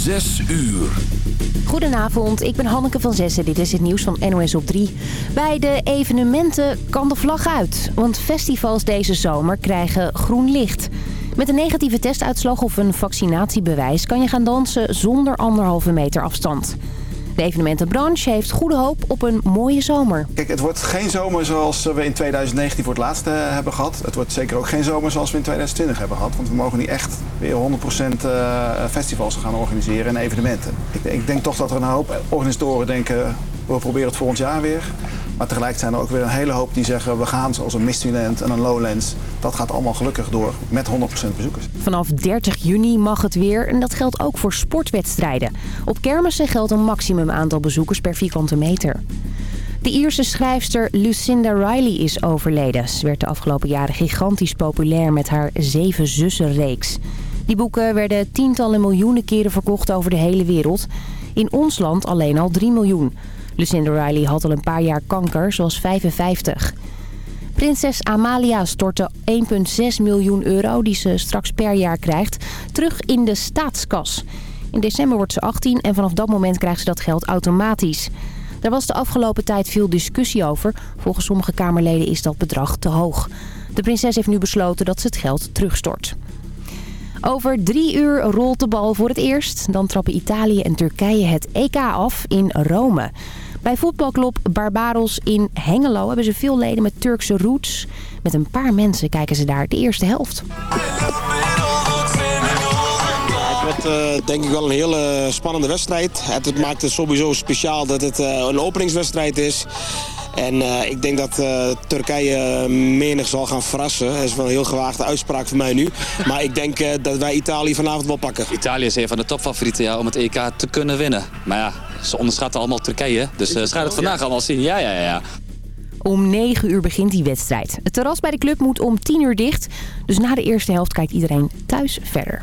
Zes uur. Goedenavond, ik ben Hanneke van Zessen. Dit is het nieuws van NOS op 3. Bij de evenementen kan de vlag uit. Want festivals deze zomer krijgen groen licht. Met een negatieve testuitslag of een vaccinatiebewijs... kan je gaan dansen zonder anderhalve meter afstand. De evenementenbranche heeft goede hoop op een mooie zomer. Kijk, het wordt geen zomer zoals we in 2019 voor het laatst uh, hebben gehad. Het wordt zeker ook geen zomer zoals we in 2020 hebben gehad. Want we mogen niet echt weer 100% uh, festivals gaan organiseren en evenementen. Ik, denk toch dat er een hoop organisatoren denken... we proberen het volgend jaar weer. Maar tegelijk zijn er ook weer een hele hoop die zeggen... we gaan zoals een Mysteryland en een Lowlands. Dat gaat allemaal gelukkig door met 100% bezoekers. Vanaf 30 juni mag het weer en dat geldt ook voor sportwedstrijden. Op kermissen geldt een maximum aantal bezoekers per vierkante meter. De Ierse schrijfster Lucinda Riley is overleden. Ze werd de afgelopen jaren gigantisch populair met haar Zeven Zussen-reeks. Die boeken werden tientallen miljoenen keren verkocht over de hele wereld. In ons land alleen al 3 miljoen. Lucinda Riley had al een paar jaar kanker, zoals 55. Prinses Amalia stortte 1,6 miljoen euro, die ze straks per jaar krijgt, terug in de staatskas. In december wordt ze 18 en vanaf dat moment krijgt ze dat geld automatisch. Daar was de afgelopen tijd veel discussie over. Volgens sommige Kamerleden is dat bedrag te hoog. De prinses heeft nu besloten dat ze het geld terugstort. Over drie uur rolt de bal voor het eerst. Dan trappen Italië en Turkije het EK af in Rome. Bij voetbalclub Barbaros in Hengelo hebben ze veel leden met Turkse roots. Met een paar mensen kijken ze daar de eerste helft. Het wordt uh, denk ik wel een hele spannende wedstrijd. Het, het maakt het sowieso speciaal dat het uh, een openingswedstrijd is. En uh, ik denk dat uh, Turkije menig zal gaan verrassen. Dat is wel een heel gewaagde uitspraak van mij nu. Maar ik denk uh, dat wij Italië vanavond wel pakken. Italië is een van de topfavorieten ja, om het EK te kunnen winnen. Maar ja, ze onderschatten allemaal Turkije. Dus ze gaan het vandaag allemaal zien. Ja, ja, ja. Om 9 uur begint die wedstrijd. Het terras bij de club moet om 10 uur dicht. Dus na de eerste helft kijkt iedereen thuis verder.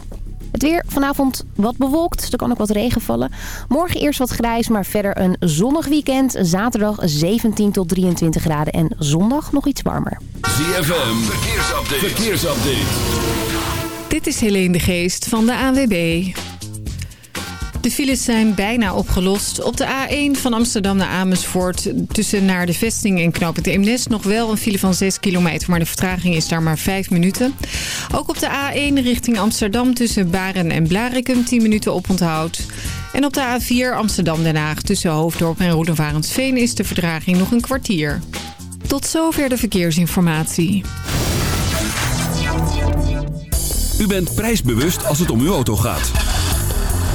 Het weer vanavond wat bewolkt. Er kan ook wat regen vallen. Morgen eerst wat grijs, maar verder een zonnig weekend. Zaterdag 17 tot 23 graden en zondag nog iets warmer. ZFM, verkeersupdate. verkeersupdate. Dit is Helene de Geest van de ANWB. De files zijn bijna opgelost. Op de A1 van Amsterdam naar Amersfoort tussen naar de vesting en knooppunt Eemnes nog wel een file van 6 kilometer, maar de vertraging is daar maar 5 minuten. Ook op de A1 richting Amsterdam tussen Baren en Blarikum 10 minuten oponthoud. En op de A4 Amsterdam-Den Haag tussen Hoofddorp en Roelofarensveen is de vertraging nog een kwartier. Tot zover de verkeersinformatie. U bent prijsbewust als het om uw auto gaat.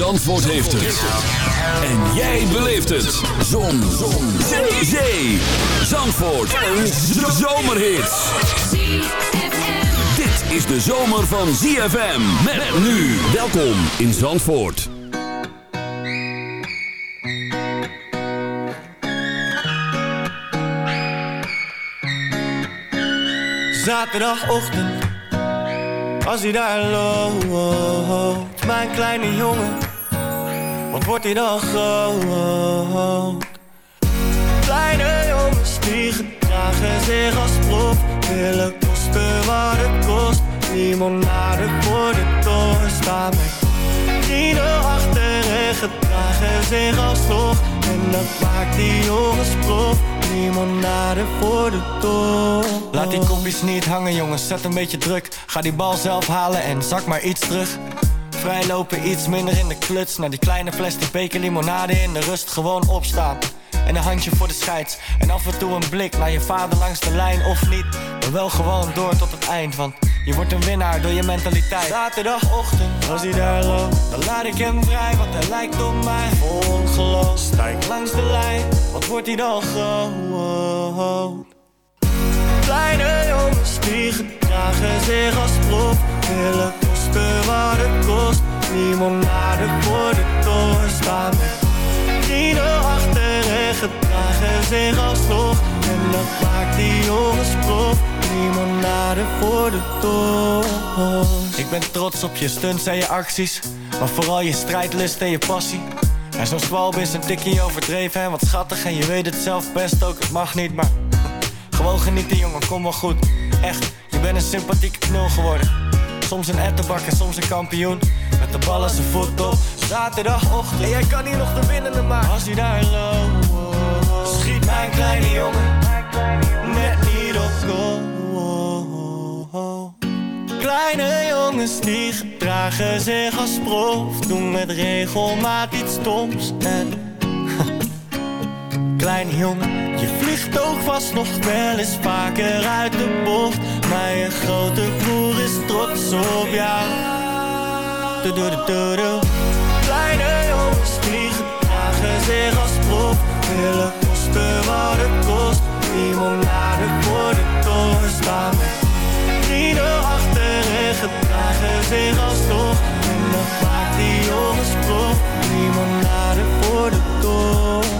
Zandvoort heeft het. En jij beleeft het. Zon. Zon. Zee. Zee. Zandvoort. Een zomerhit. Dit is de zomer van ZFM. Met nu. Welkom in Zandvoort. Zaterdagochtend, als hij daar loopt, mijn kleine jongen, wat wordt hij dan groot? Kleine jongens die gedragen zich als prof, willen kosten wat het kost. Limonade voor de toren staan met vrienden achter en gedragen zich als vlog. En dat maakt die jongens prof. Limonade voor de toren. Laat die kopjes niet hangen jongens, zet een beetje druk. Ga die bal zelf halen en zak maar iets terug. Vrijlopen iets minder in de kluts. Naar die kleine plastic beker limonade in de rust gewoon opstaan. en een handje voor de scheids. En af en toe een blik naar je vader langs de lijn of niet. Maar wel gewoon door tot het eind, want je wordt een winnaar door je mentaliteit. Zaterdagochtend, als hij daar loopt, dan laat ik hem vrij, want hij lijkt op mij. Vol ongeloof, sta langs de lijn, wat wordt hij dan groot? Kleine jongens die gedragen zich als prof. Willen kosten wat het kost. Limonade voor de toren staan. Vrienden achter en gedragen zich alsnog. En dat maakt die jongens prof. Limonade voor de toren Ik ben trots op je stunts en je acties. Maar vooral je strijdlust en je passie. En zo'n zwalb is een tikje overdreven en wat schattig. En je weet het zelf best ook, het mag niet, maar gewoon genieten jongen, kom wel goed. Echt, je bent een sympathieke knul geworden. Soms een ettenbak en soms een kampioen. Met de bal als zijn voet op. Zaterdagochtend. En jij kan hier nog de winnende maken. Als hij daar loopt Schiet mijn kleine jongen Net niet op goal. Kleine jongens die gedragen zich als prof. Doen met regelmaat iets stoms En Kleine jongen, je vliegt ook vast nog wel eens vaker uit de bocht. Maar je grote broer is trots op jou. Doe, doe, doe, doe. Kleine jongens die gedragen zich als prof. Willen kosten wat het kost. Limonade voor de toren staan. Vrienden achter en gedragen zich alsnog En dat maakt die jongens prof. Limonade voor de toren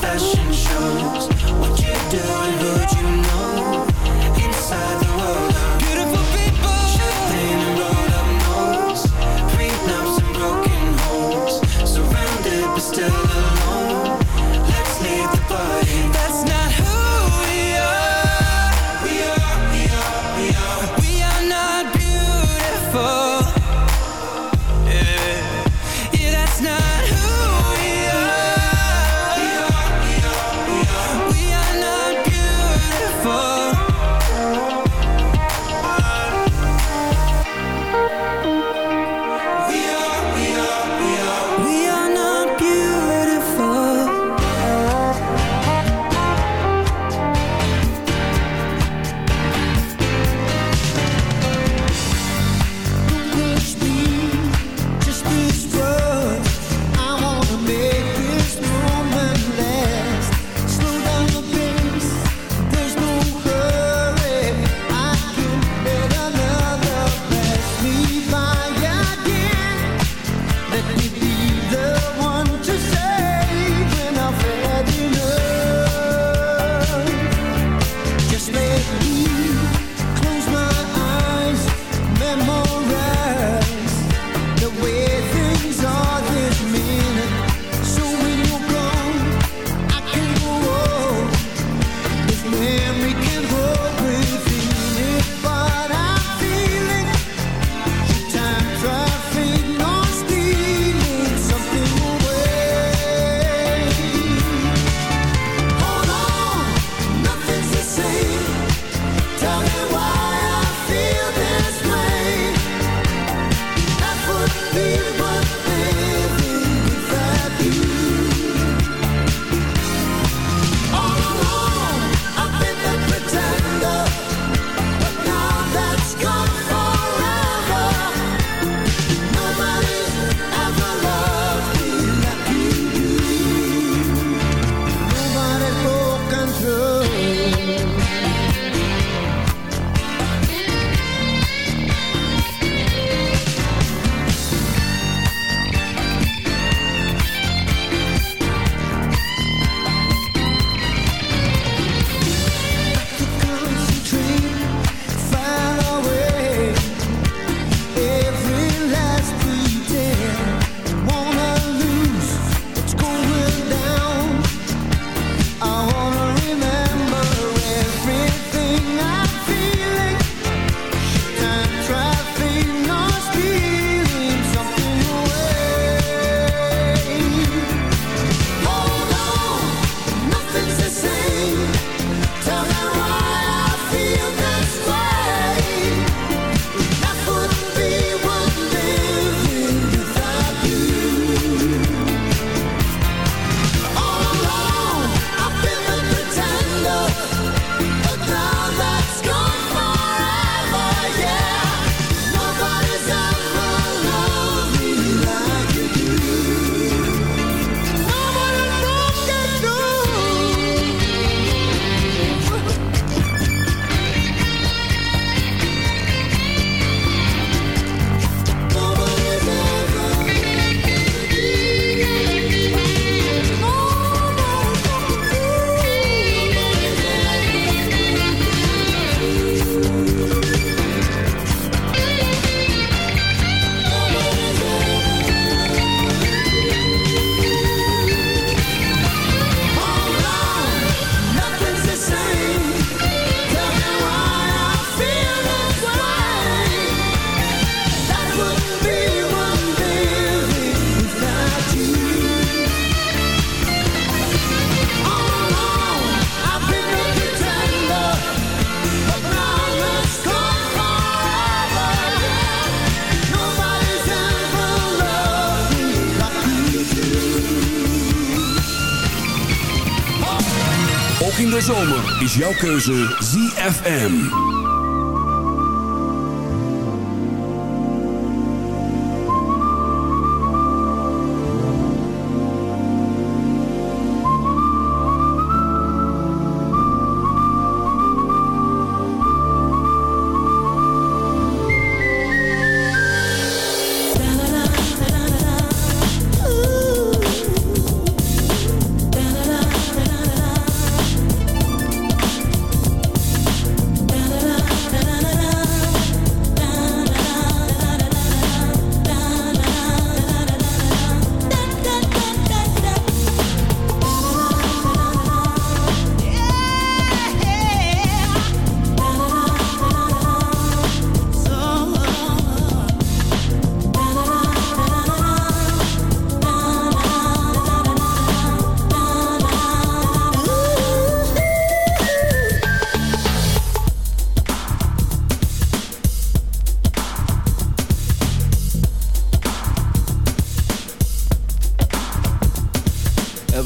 fashion jouw keuze ZFM.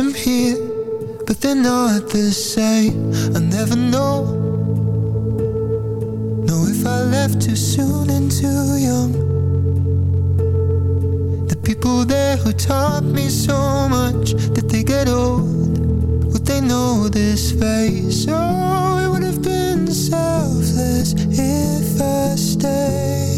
I'm here, but they're not the same. I never know. Know if I left too soon and too young. The people there who taught me so much, did they get old? Would they know this face? Oh, it would have been selfless if I stayed.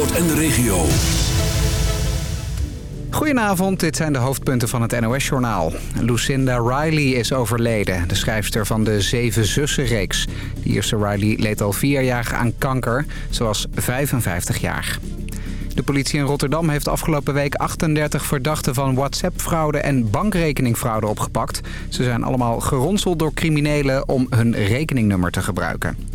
Zandvoort en de regio. Goedenavond, dit zijn de hoofdpunten van het NOS-journaal. Lucinda Riley is overleden, de schrijfster van de Zeven Zussen-reeks. De eerste Riley leed al vier jaar aan kanker. Ze was 55 jaar. De politie in Rotterdam heeft afgelopen week 38 verdachten van WhatsApp-fraude en bankrekeningfraude opgepakt. Ze zijn allemaal geronseld door criminelen om hun rekeningnummer te gebruiken.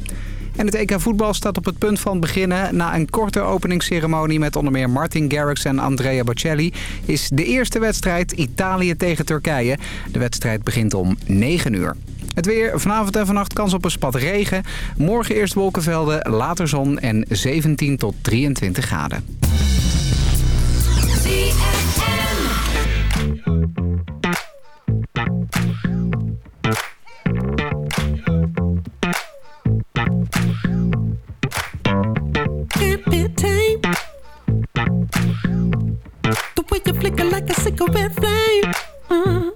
En het EK voetbal staat op het punt van beginnen. Na een korte openingsceremonie met onder meer Martin Garrix en Andrea Bocelli... is de eerste wedstrijd Italië tegen Turkije. De wedstrijd begint om 9 uur. Het weer, vanavond en vannacht kans op een spat regen. Morgen eerst wolkenvelden, later zon en 17 tot 23 graden. cigarette flame. Mm.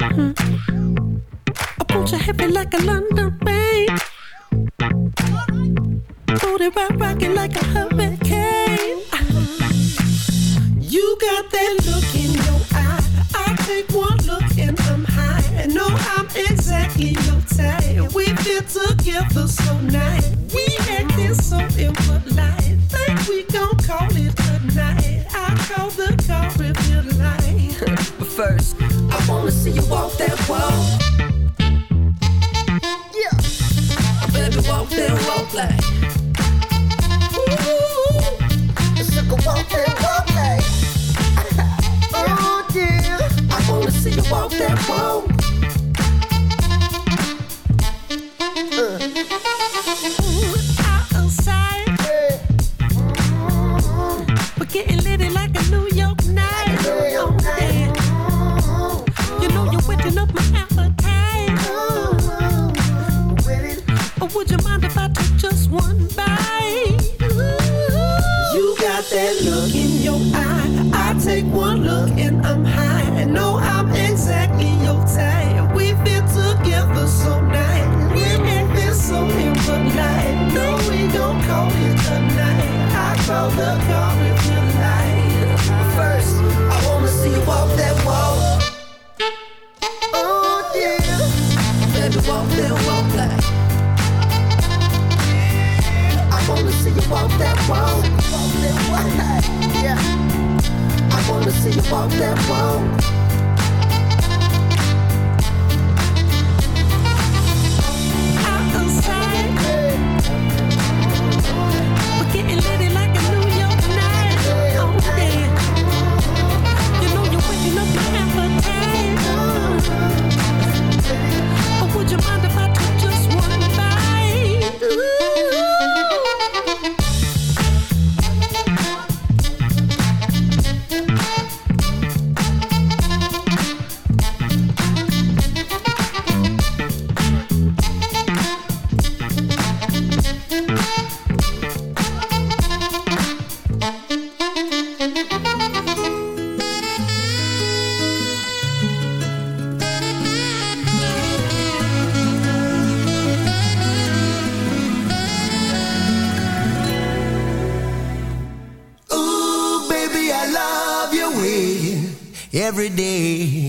I want heavy like a London rain. Hold it right, rocking like a hurricane. Uh-huh. You got that look in your eye. I take one look and I'm high. No, I'm exactly your type. We fit together so nice first. I wanna see you walk that walk. Yeah. Baby, walk that walk like. Ooh, walk that walk like. oh. I wanna see you walk that walk. every day.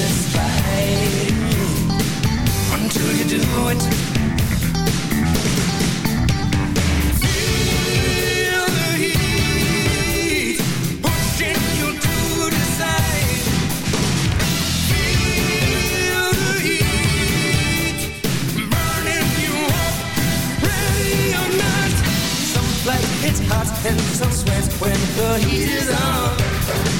satisfied until you do it. Feel the heat pushing you to. Feel the heat burning you up, ready or not. Some hot and some sweat when the heat is on.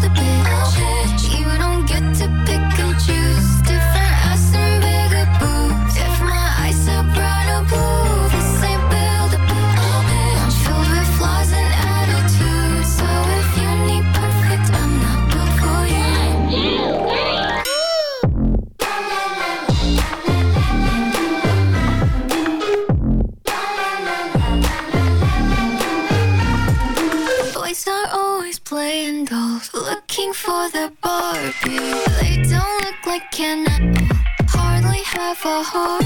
the beach. Okay. the board You really don't look like an apple Hardly have a heart.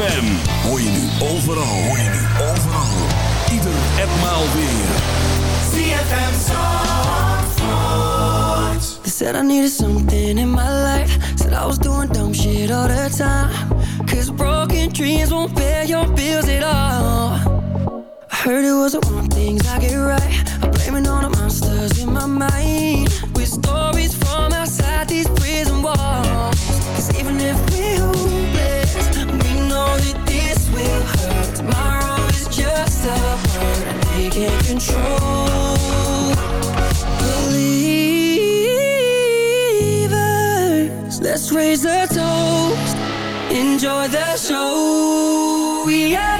ZFM. Hoor je nu overal. Hoor je nu overal. Ieder en maal weer. ZFM Zandvoort. They said I needed something in my life. Said I was doing dumb shit all the time. Cause broken dreams won't pay your bills at all. I heard it was the one thing I get right. I'm blaming all the monsters in my mind. With stories from outside these can't control Believers Let's raise a toast Enjoy the show We yeah.